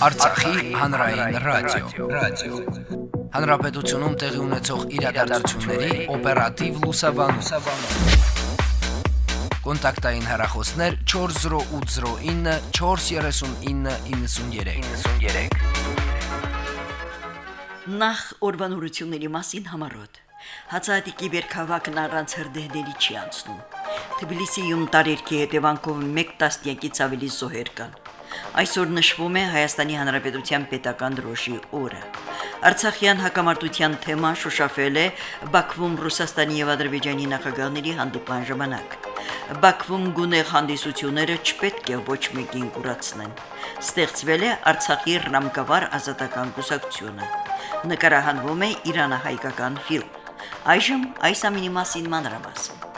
Արցախի հանրային ռադիո, ռադիո։ Հանրապետությունում տեղի ունեցող իրադարձությունների օպերատիվ լուսաբանում։ Կոնտակտային հեռախոսներ 40809 43993։ Նախ օրվանորությունների մասին համարոտ։ Հացահատիկի βέρքավակն առանց հրդեհների չի անցնում։ Թբիլիսիում տարերքի հետևանքով 1 տասնյակից ավելի զոհեր կան։ Այսօր նշվում է Հայաստանի Հանրապետության պետական դրոշի օրը։ Արցախյան հակամարտության թեման շոշափել է Բաքվում Ռուսաստանի եւ Ադրբեջանի նախագահների հանդիպման ժամանակ։ Բաքվում գունեղ հանդիսությունները չպետք է ոչ մեկին կուրացնեն։ Ստեղծվել է Արցախի ռամկավար ազատական կուսակցությունը։ Նկարահանվում է Իրանահայկական ֆիլմ։ Այժմ այս ամինի մասին մանրամասն։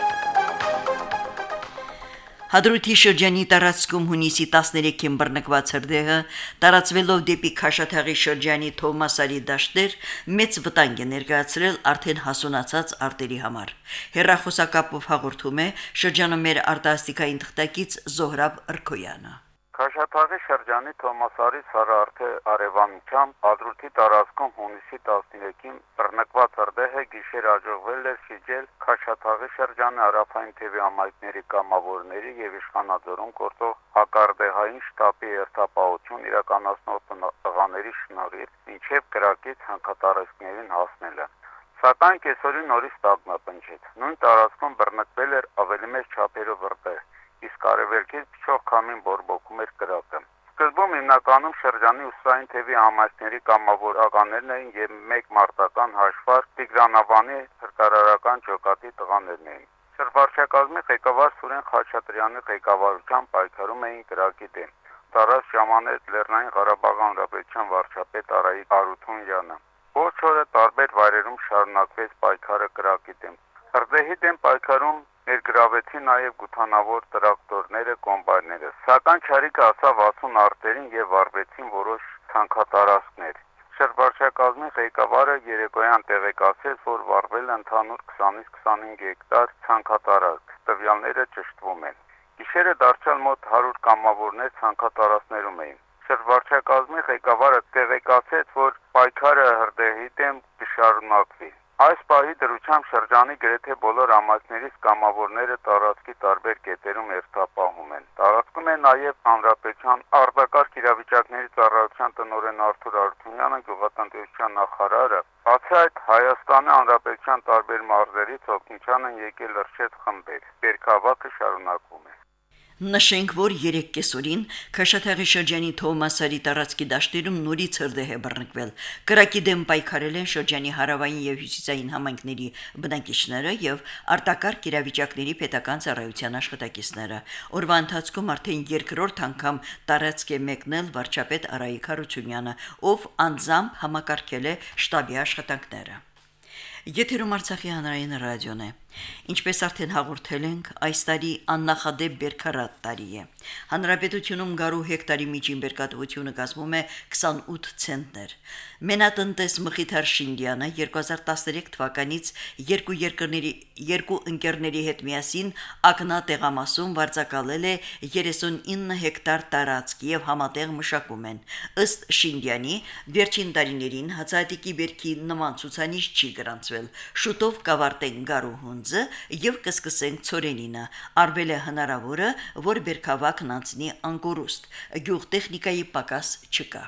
Հադրութի շրջանի տարածքում հունիսի 13-ին բռնկված հրդեհը տարածվելով դեպի Խաշաթաղի շրջանի Թովմասարի դաշտեր մեծ վտանգ է ներկայացրել արդեն հասունացած արտերի համար։ Հերրախոսակապով հաղորդում է շրջանում մեր արտասթիկային թղթակից Զոհրաբ Ըրքոյանը։ Քաշաթաղի շրջանի Թոմասարի Սարարթե Արևանությամբ Ադրուտի տարածքում հունիսի 13-ին բռնկված հրդեհը գիշեր աջողվել էր շիջել Քաշաթաղի շրջանի Արաֆային թևի ամայքների կամավորների եւ իշխանաձորում գործող հակարդեհային շտաբի երթապահություն իրականացնող տղաների շնորհիվ ինչեւ գրակից հանքատարածքներին հասնելը Սակայն կեսօրի նորից տագնապնջեց։ Նույն տարածքում բռնկվել էր ավելի մեծ չափերով հրդեհ իսկ արևելքից փչող քամին բորբոքում էր կրակը։ Սկզբում հիմնականում շրջանի ուսային թևի համայնքների կամավորականներն էին եւ մեկ մարտական հաշվար Տիգրանավանի հրկարարական ջոկատի տղաներն էին։ Շրջարարչակազմի ղեկավար Սուրեն Խաչատրյանի ղեկավարությամբ պայքարում էին կրակի դեմ։ Տարած ժամանեց Լեռնային Ղարաբաղ Հանրապետության վարչապետ Արայիկ Արութունյանը։ Ոչ օրը տարբեր վայրերում շարունակվեց պայքարը կրակի դեմ։ Հրդեհի դեմ պայքարում ներգրավեցին նաև գութանավոր տրակտորները, կոմբայները։ Սակայն ճարիկը ասավ 60 արտերին եւ վարվեցին որոշ ցանկատարածքներ։ Շրջարարչակազմի ղեկավարը երեկոյան տեղեկացրեց, որ վարվել ընդհանուր 20-ից 25 հեկտար ցանկատարածք։ Տվյալները ճշտվում են։ Գիշերը դարձյալ մոտ 100 կամավորներ ցանկատարածներում էին։ Շրջարարչակազմի ղեկավարը տեղեկացրեց, որ պայքարը հրդեհի դեմ կշարունակվի։ Այս պահի դրությամբ շրջանի գրեթե բոլոր ամասներից կամավորները տարածքի տարբեր կետերում երթապահում են։ Տարածքում է նաև հանրապետության արտակարգ իրավիճակների ծառայության տնօրեն Արթուր Արթունյանը, գյուղատնտեսության նախարարը։ Բացի այդ, Հայաստանի հանրապետության տարբեր մարզերից օգնության են եկել լրջեց խմբեր։ Բերքավակը շարունակվում է։ Նշենք, որ 3 կեսօրին Քաշաթաղի շրջանի Թոմասարի տարածքի դաշտերում նորից հրդեհ է բռնկվել։ Կրակի դեմ պայքարել են շրջանի հարավային եւ հյուսիսային համայնքների բնակիչները եւ արտակարգ իրավիճակների պետական ծառայության աշխատակիցները։ Օրվա ընթացքում արդեն երկրորդ անգամ տարածք է մեկնել վարչապետ Արայիկ Հարությունյանը, ով անձամբ համակարգել է շտաբի աշխատանքները։ Եթերում Արցախի հանրային ռադիոն է։ Ինչպես արդեն հաղորդել ենք, այս տարի աննախադեպ բերքարատ տարի է։ Հանրապետությունում գարու հեկտարի միջին բերքատվությունը կազմում է 28 ցենտներ։ Մենատնտես Մխիթար Շինդյանը 2013 թվականից երկու երկրների երկու ընկերների հետ միասին ակնա տեղամասում վարձակալել է 39 հեկտար տարածք եւ համատեղ մշակում են։ Ըստ Շինդյանի, վերջին տարիներին հացատիկի բերքի նման ցուցանիշ չի գրանցվել։ Շուտով կավարտեն գարուհուն անձը եւ կսկսենք ծորենինը։ Արվել է հնարավորը, որ Բերքավակն անցնի անկորուստ։ Գյուղ տեխնիկայի պակաս չկա։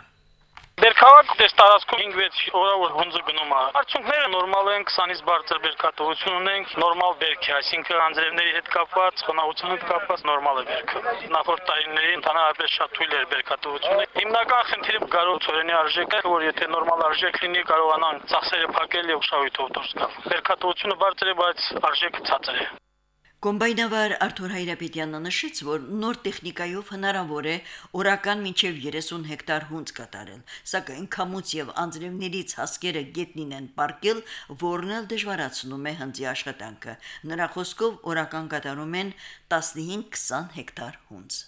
Բերքավակ դες տարածքում 5-6 օրավոր հունձը գնում է։ Արդյունքները նորմալ են, 20-ից բարձր բերքատվություն ունենք, նորմալ բերք է, այսինքն անձրևների հետ կապված, խոնավության հետ կապված նորմալ է բերքը։ Նախորդ տարիներին ընդհանրապես շատ թույլ էր բերքատվությունը։ Հիմնական խնդիրը գարո ծորենի արժեքը, որ եթե նորմալ արժեք լինի, կարողանան ծախսերը փակել եւ ուշահույթով դուրս գալ։ Բերքատվությունը բարձր է, բայց արժեքը ցածր է։ Կոմբայնավար Արթուր Հայրապետյանը նշեց, որ նոր տեխնիկայով հնարավոր է օրական մինչև 30 հեկտար հունց կատարել, սակայն քամուց եւ անձրևներից հասկերը գետնին են պարկել, որն էլ դժվարացնում է հնձի աշխատանքը։ Նրա խոսքով օրական կատարում են 15-20 հեկտար հունց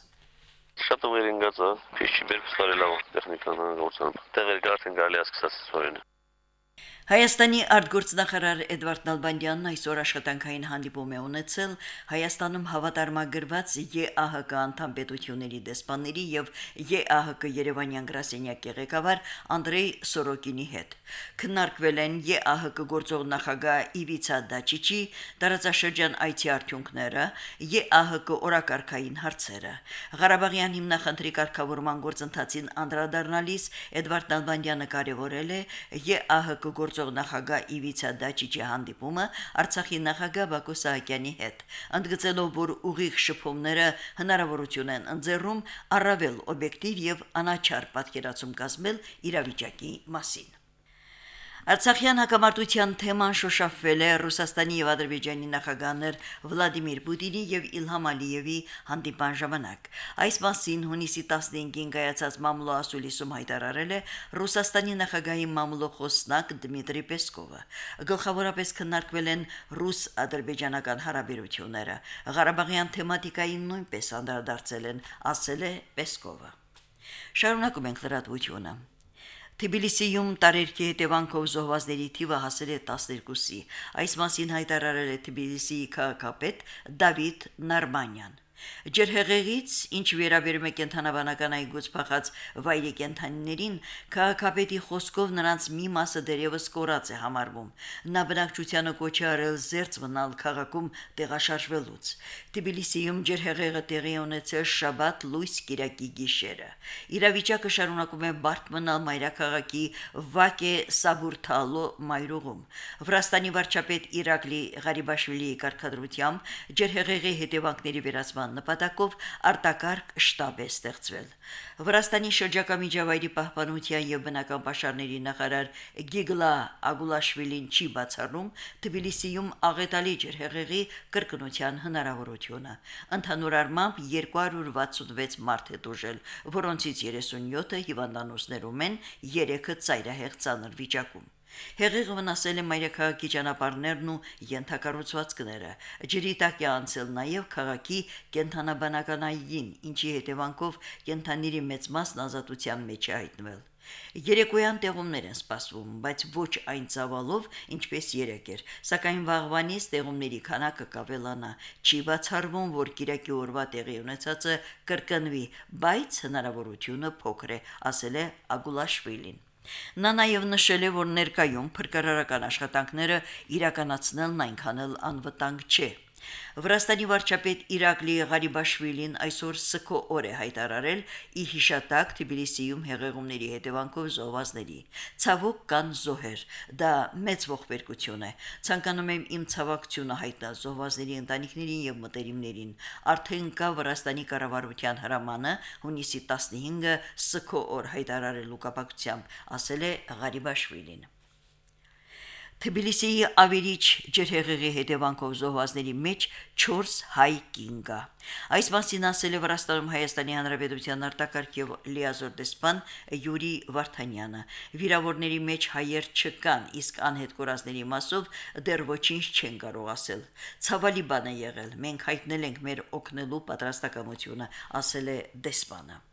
շատ ուղերին գածա, փիշի բերք ստարել ավ տեխնիկան գործան։ Տեղեր գարթեն գալի ասկսած սորենը։ Հայաստանի արտգործնախարար Էդվարդ Նալբանդյանն այսօր աշխատանքային հանդիպում է ունեցել Հայաստանում հավատարմագրված ԵԱՀԿ անդամ պետությունների դեսպանների եւ ԵԱՀԿ Երևանյան գրասենյակի ղեկավար Անդրեյ Սորոկինի հետ։ Քննարկվել են ԵԱՀԿ գործող նախագահ Իվիցա Դաչիչի տարածաշրջան այցի արդյունքները, ԵԱՀԿ օրակարգային հարցերը։ Ղարաբաղյան հիմնախնդրի կարգավորման գործընթացին անդրադառնալիս Էդվարդ Նալբանդյանը կարևորել է ԵԱՀԿ գործ գործող նախագահ Իվիցա Դաչիչի հանդիպումը Արցախի նախագահ Բակո Սահակյանի հետ, ընդգծելով, որ ուղիղ շփումները հնարավորություն են ընձեռում առավել օբյեկտիվ եւ անաչար պատկերացում կազմել իրավիճակի մասին։ Արցախյան հակամարտության թեման շոշափվել է Ռուսաստանի եւ Ադրբեջանի նախագահներ Վլադիմիր Պուտինի եւ Իլհամ Ալիևի հանդիպան ժամանակ։ Այս մասին հունիսի 15-ին կայացած մամլո ասուլիսում հայտարարել է Ռուսաստանի նախագահի մամլո խոսնակ Դմիտրի Պեսկովը։ Գլխավորապես քննարկվել են ռուս-ադրբեջանական հարաբերությունները։ Ղարաբաղյան թեմատիկային նույնպես անդրադարձել են, ասել է Պեսկովը։ Շարունակում ենք լրատվությունը։ Թբիլիսիում տարերքի հետևանքով զոհվածների թիվը հասել է 12-ի։ Այս մասին հայտարարել է Թբիլիսիի քաղաքապետ Դավիթ Նարմանյան։ Ջերհեղեղից, ինչ վերաբերում է կենթանաբանական այգուց փախած վայրի կենթանիներին, քաղաքապետի խոսքով նրանց մի մասը դերևս կորած է համարվում։ Նա բնակչությանը կոչ է արել զերծ մնալ քաղաքում տեղաշարժվելուց։ Թբիլիսիում ջերհեղեղը տեղի ունեցել շաբաթ լույս կիրակի գիշերը։ Իրավիճակը շարունակում է բարդ մնալ մայրաքաղաքի Վակե Սաբուրթալո մայրուղում։ Վրաստանի վարչապետ Իրակլի Ղարիբաշվիլիի կարգադրությամբ ջերհեղեղի հետևանքների վերացման նպատակով արտակարգ շտաբ է ստեղծվել։ Վրաստանի շրջակա միջավայրի պահպանության եւ բնական պաշարների նախարար Գիգլա Ագուլաշվիլին չի բացառում Թբիլիսիում աղետալի ջրհեղեղի կրկնության հնարավորությունը։ Ընդհանուր առմամբ 266 մարդ է դժել, որոնցից 37-ը հիվանդանոցներում են, 3-ը ծայրահեղ ծանր վիճակում։ Հեղեղը վնասել է մայրաքաղաքի ճանապարհներն ու յենթակառուցվածքները։ Ջրի տակ է անցել նաև քաղաքի կենթանաբանական այգին, ինչի հետևանքով կենթաների մեծ մասն ազատության մեջ է հայտնվել։ Երեկոյան տեղումներ են սպասվում, բայց ոչ այն ցավալով, ինչպես երեկ էր, սակայն վաղվանից տեղումների քանակը կավելանա։ Չի բացառվում, որ Կիրակի օրվա տեղի ունեցածը կրկնվի, բայց հնարավորությունը փոքր է, ասել է Ագուլաշվիլին։ Նա նաև նշել է, որ ներկայում փրկարարական աշխատանքները իրականացնելն այնքան էլ անվտանգ չէ։ Վրաստանի վարչապետ Իրակլի Ղարիբաշվիլին այսօր սքո օր է հայտարարել ի հիշատակ Թբիլիսիում հեղեղումների հետևանքով զոհվածների։ Ցավոք կան զոհեր։ Դա մեծ ողբերգություն է։ Ցանկանում եմ իմ ցավակցությունը հայտնել զոհվածների ընտանիքներին եւ մտերիմներին։ Արդեն կա Վրաստանի կառավարության հրամանը հունիսի 15-ը սքո օր հայտարարելու կապակցությամբ, ասել է Ղարիբաշվիլին։ Թբիլիսիի ավերիչ ջրհեղեղի հետևանքով զոհվածների մեջ 4 հայ կին կա։ Այս մասին ասել է Վրաստանում Հայաստանի Հանրապետության արտակարգ եւ լիազոր դեսպան Յուրի Վարդանյանը։ Վիրավորների մեջ հայեր չկան, իսկ անհետ կորածների մասով դեռ ոչինչ չեն կարող ասել։ Ցավալի բան է եղել։ Մենք հայտնել ենք մեր օգնելու պատրաստակամությունը, ասել է դեսպանը։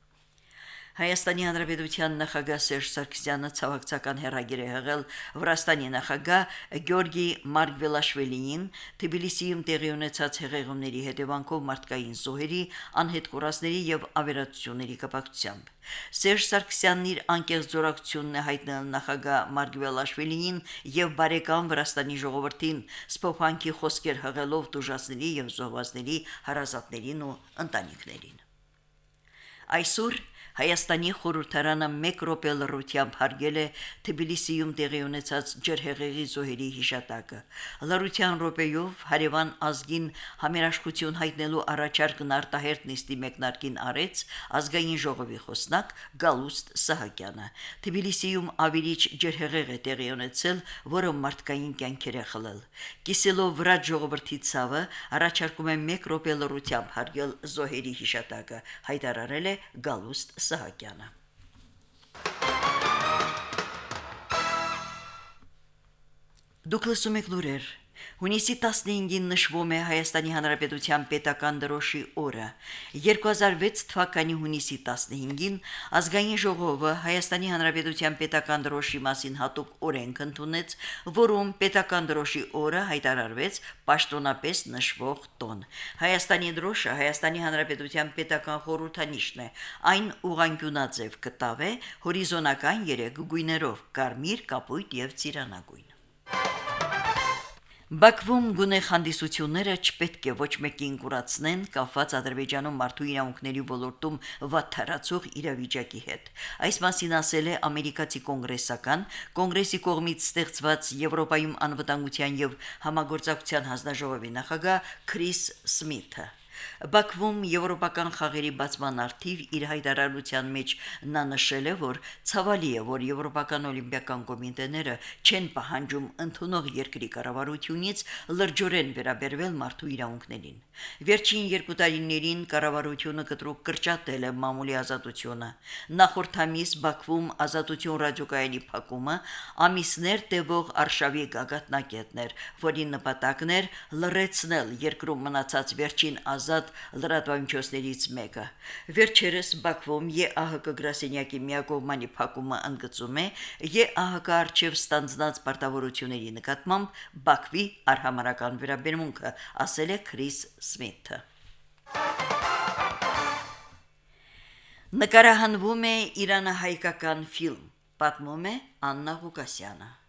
Հայաստանի Հանրապետության նախագահ Սերժ Սարգսյանը ցավակցական հերագիր է հղել Վրաստանի նախագահ Գյորգի Մարգվելաշվելիին Թբիլիսիում տեղի ունեցած հեղեղումների հետևանքով մարդկային զոհերի, անհետ կորածների եւ ավերածությունների կապակցությամբ։ Սերժ Սարգսյանն իր անկեղծ զորակցությունն է հայտնել նախագահ Մարգվելաշվելիին եւ բարեկամ Վրաստանի ժողովրդին սփոփանքի խոսքեր հղելով դժվարների եւ զոհվածների հարազատներին ու ընտանիքներին։ Այսօր Հայաստանի խորհրդարանը 1 րոպե լրությամբ հարգել է Թբիլիսիում տեղի ունեցած ջրհեղեղի զոհերի հիշատակը։ Լրության րոպեյով հարևան ազգին համերաշխություն հայտնելու առաջարկն արտահերտ նիստի մեկնարկին արեց ազգային ժողովի խոսնակ Գալուստ Սահակյանը։ Թբիլիսիում ավիրիչ ջրհեղեղ է տեղի ունեցել, որը մարդկային կյանքեր է խլել։ Կիսելով վրա ժողովրդի ցավը առաջարկում է 1 րոպե լրությամբ հարգել զոհերի հիշատակը, հայտարարել է Գալուստ Սահակյանը։ Դուք լսում եք լուրեր Հունիսի 15-ին նշվում է Հայաստանի Հանրապետության պետական դրոշի օրը։ 2006 թվականի հունիսի 15-ին ազգային ժողովը Հայաստանի Հանրապետության պետական դրոշի մասին հատուկ օրենք ընդունեց, որում պետական դրոշի օրը հայտարարվեց պաշտոնապես նշվող տոն։ Հայաստանի դրոշը Հայաստանի Հանրապետության պետական խորհրդանիշն է։ Այն ուղանկյունաձև կտավ է, հորիզոնական երեք գույներով՝ կարմիր, կապույտ եւ ծիրանագույն։ Բաքվում գունեղ հանդիսությունները չպետք է ոչ մեկին կուրացնեն կապված Ադրբեջանում մարդու իրավունքների ոլորտում վատթարացող իրավիճակի հետ։ Այս մասին ասել է ամերիկացի կոնգրեսական կոնգրեսի կողմից ստեղծված Եվրոպայում անվտանգության եւ համագործակցության հանձնաժողովի նախագահ Քրիս Սմիթը։ Բաքվում եվրոպական խաղերի բացման արդիվ իր հայտարարության մեջ նա նշել է, որ ցավալի է, որ Եվրոպական օլիմպիական կոմիտեները չեն պահանջում ընդունող երկրի կառավարությունից լրջորեն վերաբերվել մարդու իրավունքներին։ Վերջին երկու տարիներին կառավարությունը կտրուկ կրճատել է մամուլի ազատությունը։ Նախորդ ամիս Բաքվում ազատություն ռադիոկայանի փակումը ամիսներ տևող արշավի գագաթնակետներ, որի նպատակն էր լրացնել երկրում մնացած վերջին ազատ լրատվամիջոցներից մեկը։ Վերջերս Բաքվում ԵԱՀԿ գրասենյակի միակողմանի փակումը ընդգծում է ԵԱՀԿ արչև ստանձնած պարտավորությունների նկատմամբ Բաքվի արհամարական վերաբերմունքը, ասել է Քրիս Սմիթը։ Նկարահանվում է Իրանահայկական ֆիլմ, պատմում է Աննա Ղուկասյանը։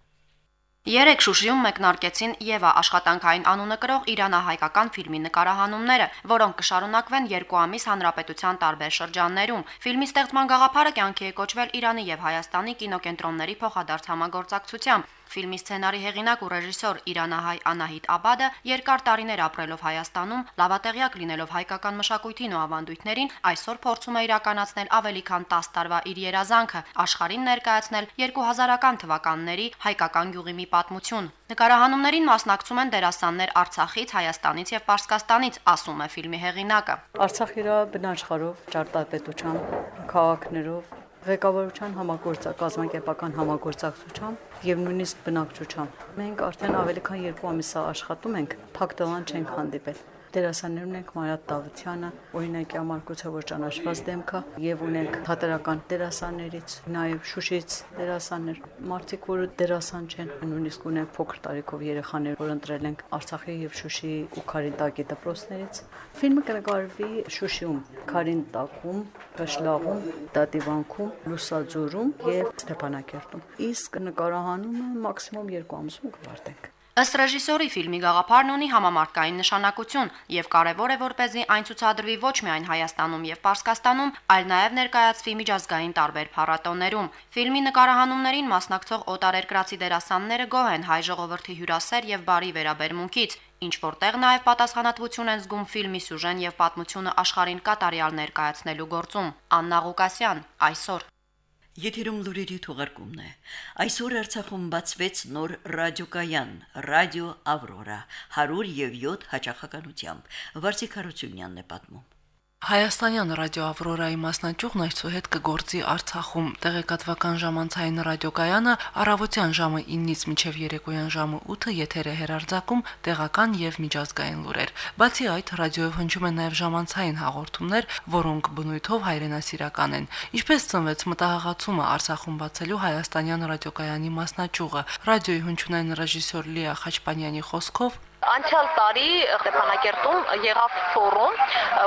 Երեք Շուշիում մեկնարկեցին Եվա աշխատանքային անունը կրող Իրանահայկական ֆիլմի նկարահանումները, որոնք կշարունակվեն երկու ամիս հանրապետության տարբեր շրջաններում։ Ֆիլմի ստեղծման գաղափարը կյանքի է կոչվել Իրանի եւ Հայաստանի կինոկենտրոնների փոխադարձ համագործակցությամբ։ Ֆիլմի սցենարի հեղինակ ու ռեժիսոր Իրանահայ Անահիտ Աբադը երկար տարիներ ապրելով Հայաստանում, լավատեղյակ լինելով հայկական մշակույթին ու ավանդույթներին, այսօր փորձում է իրականացնել ավելի քան 10 տարվա իր երազանքը՝ աշխարհին ներկայացնել 2000-ական թվականների հայկական գյուղի մի պատմություն։ Նկարահանումներին մասնակցում են դերասաններ Արցախից, Հայաստանից եւ Պարսկաստանից, ասում է ֆիլմի հեղինակը։ Արցախ իր բնաշխարով, ճարտարապետությամբ, քաղաքներով ղեկավարության համագործակ կազմակերպական համագործակցությամբ եւ նույնիսկ բնակչությամբ։ Մենք արդեն ավելի քան 2 ամիս աշխատում ենք, փակ տղան չենք հանդիպել դերասաններ ունենք Մարատ Դավթյանը, օրինակ Ամարկուցը, որ ճանաչված դեմք է, եւ ունենք թատերական դերասաններից, նաեւ Շուշից դերասաններ, մարդիկ, որ դերասան չեն, նույնիսկ ունենք փոքր տարիքով երեխաներ, որ ընտրել ենք Արցախի եւ Շուշի ու Քարինտակի դպրոցներից։ Ֆիլմը կնկարվի Շուշիում, Քարինտակում, Կաշլաղում, Դատիվանքում, Լուսաձորում եւ Ստեփանակերտում։ Իսկ նկարահանումը մաքսիմում 2 ամսում կվարտենք։ Ըստ ռեժիսորի ֆիլմի գաղափարն ունի համամարտկային նշանակություն եւ կարեւոր է որպեսզի այն ցուցադրվի ոչ միայն Հայաստանում եւ Պարսկաստանում, այլ նաեւ ներկայացվի միջազգային տարբեր փառատոներում։ Ֆիլմի նկարահանումներին մասնակցող օտարերկրացի դերասանները գոհ են հայ ժողովրդի հյուրասեր եւ բարի վերաբերմունքից, ինչ որտեղ նաև պատասխանատվություն են զգում ֆիլմի սյուժեն եւ պատմությունը աշխարհին կատարյալ ներկայացնելու գործում։ Աննա Ղուկասյան այսօր Եթերում լուրերի թողարկումն է։ Այսօր Արցախում բացվեց նոր ռադիոկայան՝ Ռադիո Ավրորա 107 հաճախականությամբ։ Վարսիկ Հարությունյանն է պատմում։ Հայաստանյան ռադիո Ավրորայի մասնաճյուղն այսուհետ կգործի Արցախում։ Տեղեկատվական ժամանցային ռադիոկայանը առավոտյան ժամը 9-ից մինչև երեկոյան ժամը 8-ը եթեր է հերարձակում տեղական եւ միջազգային լուրեր։ Բացի այդ, ռադիոյով հնչում են նաեւ ժամանցային հաղորդումներ, որոնք բնույթով հայրենասիրական են։ Ինչպես ծնվեց մտահղացումը Արցախում բացելու հայաստանյան ռադիոկայանի մասնաճյուղը։ Ռադիոյի հնչյունային ռեժիսոր Լիա Խաչպանյանի խոսքով Անցյալ տարի Ստեփանակերտում եղավ ֆորում,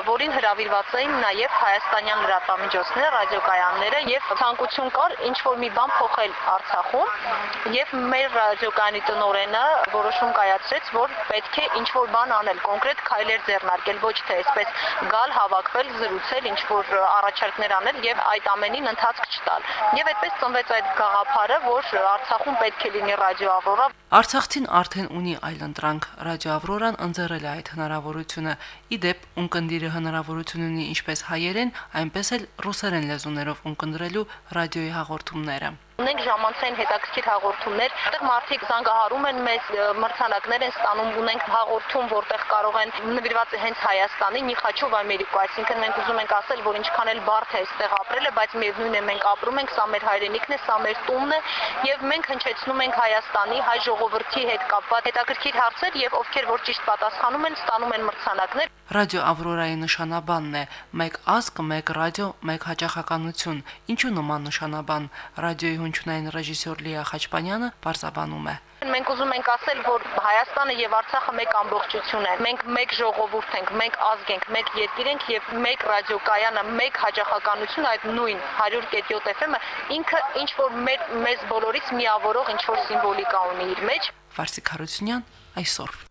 որին հրավիրված էին նաև հայաստանյան լրատվամիջոցները, ռադիոկայանները եւ ցանկություն կար ինչ որ մի բան փոխել Արցախում եւ մեր ռադիոկայանի տնօրենը որոշում կայացրեց, որ պետք է ինչ որ բան անել, կոնկրետ քայլեր ձեռնարկել, ոչ թե այսպես գալ, հավաքվել, զրուցել, ինչ որ առաջարկներ անել եւ այդ ամենին ընթացք չտալ։ Եվ այդպես ծնվեց այդ գաղափարը, որ Արցախում պետք է լինի ռադիո Ավրորա։ Արցախցին արդեն ունի այլընտրանք Ռադիո Ավրորան ընձեռել է այդ հնարավորությունը։ Իդեպ ունկնդիրը հնարավորություն ունի ինչպես հայերեն, այնպես էլ ռուսերեն լեզուներով ունկնդրելու ռադիոյի հաղորդումները։ Ունենք ժամանցային հետաքրքիր հաղորդումներ, որտեղ մարդիկ զանգահարում են մեզ, մրցանակներ են ստանում, ունենք հաղորդում, որտեղ կարող են նվիրված հենց Հայաստանի Նիխաչով Ամերիկա, այսինքն մենք ուզում ենք ասել, որ ինչքան էլ բարդ է այստեղ ապրելը, բայց միևնույն է մենք ապրում ենք, սա մեր հայրենիքն է, սա մեր տունն է եւ մենք հնչեցնում ենք Հայաստանի հայ ժողովրդի հետ կապված հետաքրքիր հարցեր եւ ովքեր որ ճիշտ պատասխանում են, ստանում են մրցանակներ։ Ռադիո Ավրորայի նշանաբանն է՝ մեկ ազգ, մեկ ռադիո, մեկ հաճախականություն։ Ինչու նման նշանաբան։ Ռադիոյի հնչյունային ռեժիսոր Լիա Խաչպանյանը բարձաբանում է. Մենք ուզում ենք ասել, որ Հայաստանը եւ Արցախը մեկ ամբողջություն է։ Մենք մեկ ժողովուրդ ենք, մեկ ազգ ենք, մեկ երկիր ենք եւ մեկ ռադիոկայանը, մեկ հաճախականություն այդ նույն 100.7 FM-ը ինքը ինչ որ մեր մեզ բոլորից միավորող ինչ որ սիմվոլիկա ունի իր մեջ։ Վարսիկ Հարությունյան այսօր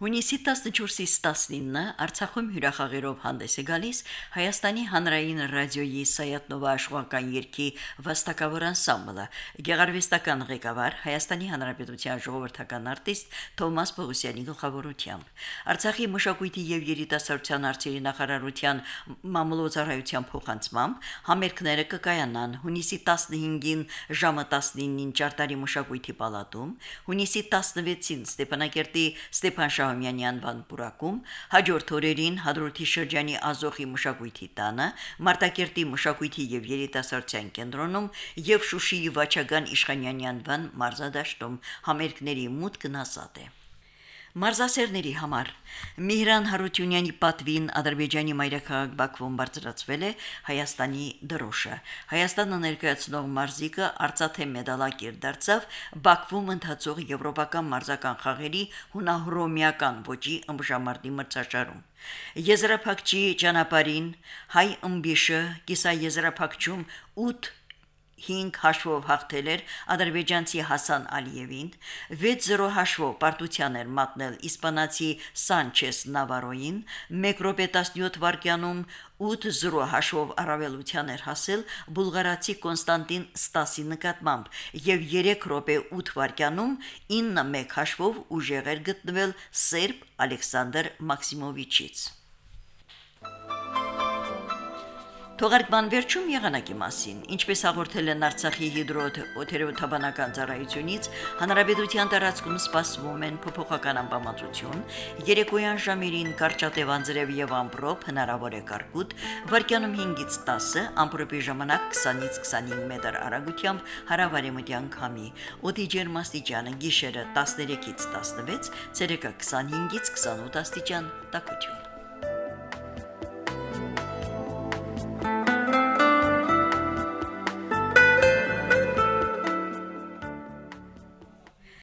Հունիսի 14-ից 19-ը Արցախում հյուրախաղերով հանդես է գալիս Հայաստանի հանրային ռադիոյի Սայատնովա աշխուհական երգի վաստակավոր անսամբլը։ Գեղարվեստական ղեկավար Հայաստանի Հանրապետության ժողովրդական արտիստ Թոմաս Պողոսյանի գլխավորությամբ։ Արցախի մշակույթի եւ երիտասարդության հարցերի նախարարության մամուլոցարայության փոխանցմամբ համերգները կկայանան հունիսի 15-ին ժամը 19-ին Ճարտարի մշակույթի պալատում, հունիսի 16-ին Ստեփանակերտի Ստեփան Շահումյանի անվան պուրակում, հաջորդ օրերին Հադրութի շրջանի Ազոխի մշակույթի տանը, Մարտակերտի մշակույթի եւ երիտասարդության կենտրոնում եւ Շուշիի Վաչագան Իշխանյանի անվան մարզադաշտում համերգների մուտքն ասատ է։ Մարզասերների համար Միհրան Հարությունյանի պատվին Ադրբեջանի մայրաքաղաք Բաքվում բարձրացվել է Հայաստանի դրոշը։ Հայաստանը ներկայացնող մարզիկը արծաթե մեդալակիր դարձավ Բաքվում ընթացող եվրոպական մարզական խաղերի հունահռոմեական ոճի ըմբժամարտի մրցաշարում։ Եզրափակչի ճանապարհին հայ ըմբիշը կիսաեզրափակչում 8 5 հաշվով հաղթել էր ադրբեջանցի Հասան Ալիևին, 6-0 հաշվով պարտության էր մատնել իսպանացի Սանչես Նավարոին, 1 րոպե 17 վայրկյանում 8-0 հաշվով առավելության էր հասել բուլղարացի Կոնստանտին Ստասի նկատմամբ եւ 3 րոպե 8 վայրկյանում 9-1 հաշվով ուժեղ էր գտնվել սերբ Ալեքսանդր Մաքսիմովիչից։ Թողարկման վերջում եղանակի մասին, ինչպես հաղորդել են Արցախի հիդրոթերապևտաբանական ծառայությունից, հանրապետության տարածքում սպասվում են փոփոխական ամպամածություն, երեկոյան ժամերին կարճատև անձրև եւ ամպրոպ հնարավոր է կարկուտ, վարկյանում 5-ից 10, ամպրոպի ժամանակ 20-ից 25 մետր արագությամբ հարավարեմտյան քամի, օդի ջերմաստիճանը գիշերը 13-ից 16, ցերեկը 25-ից 28 աստիճան տաքություն։